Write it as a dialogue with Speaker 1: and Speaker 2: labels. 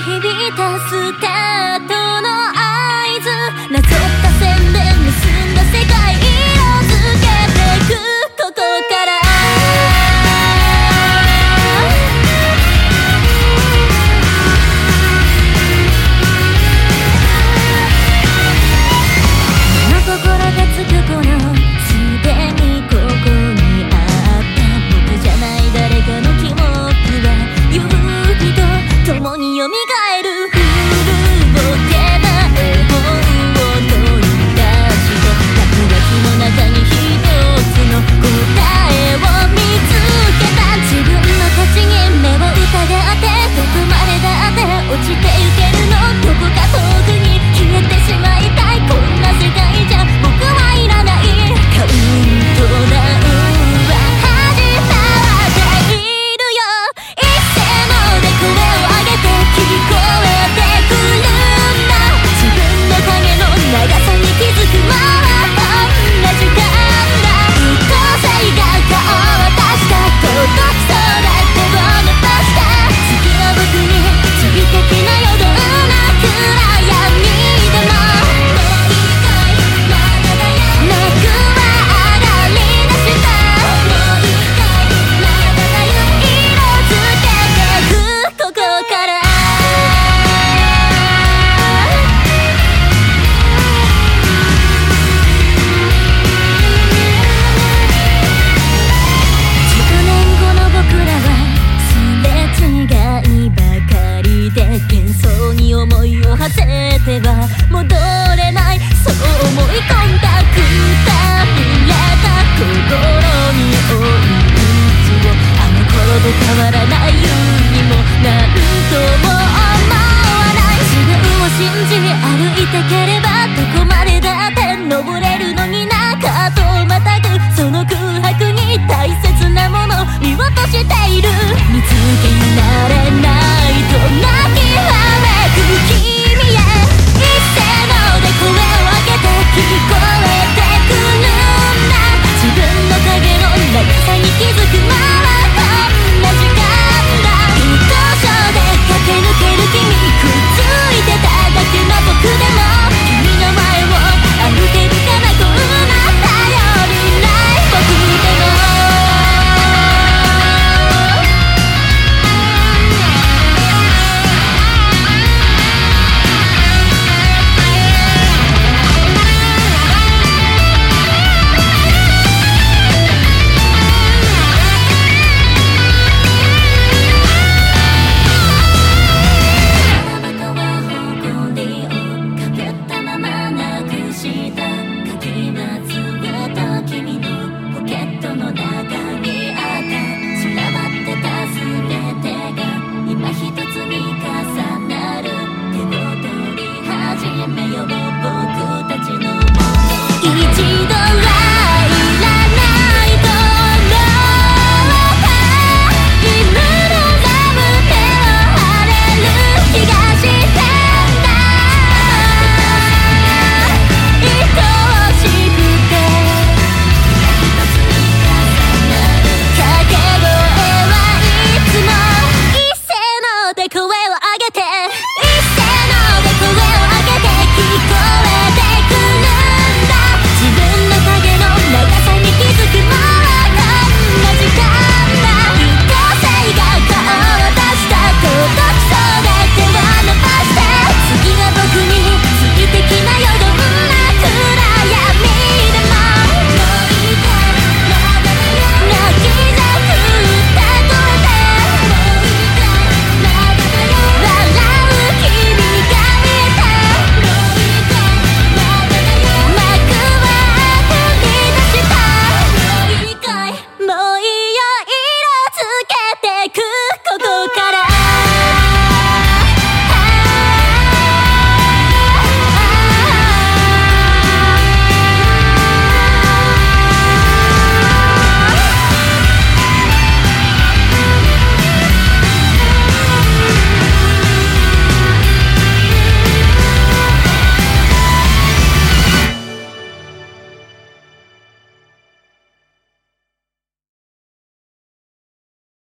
Speaker 1: 響いたスター